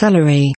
celery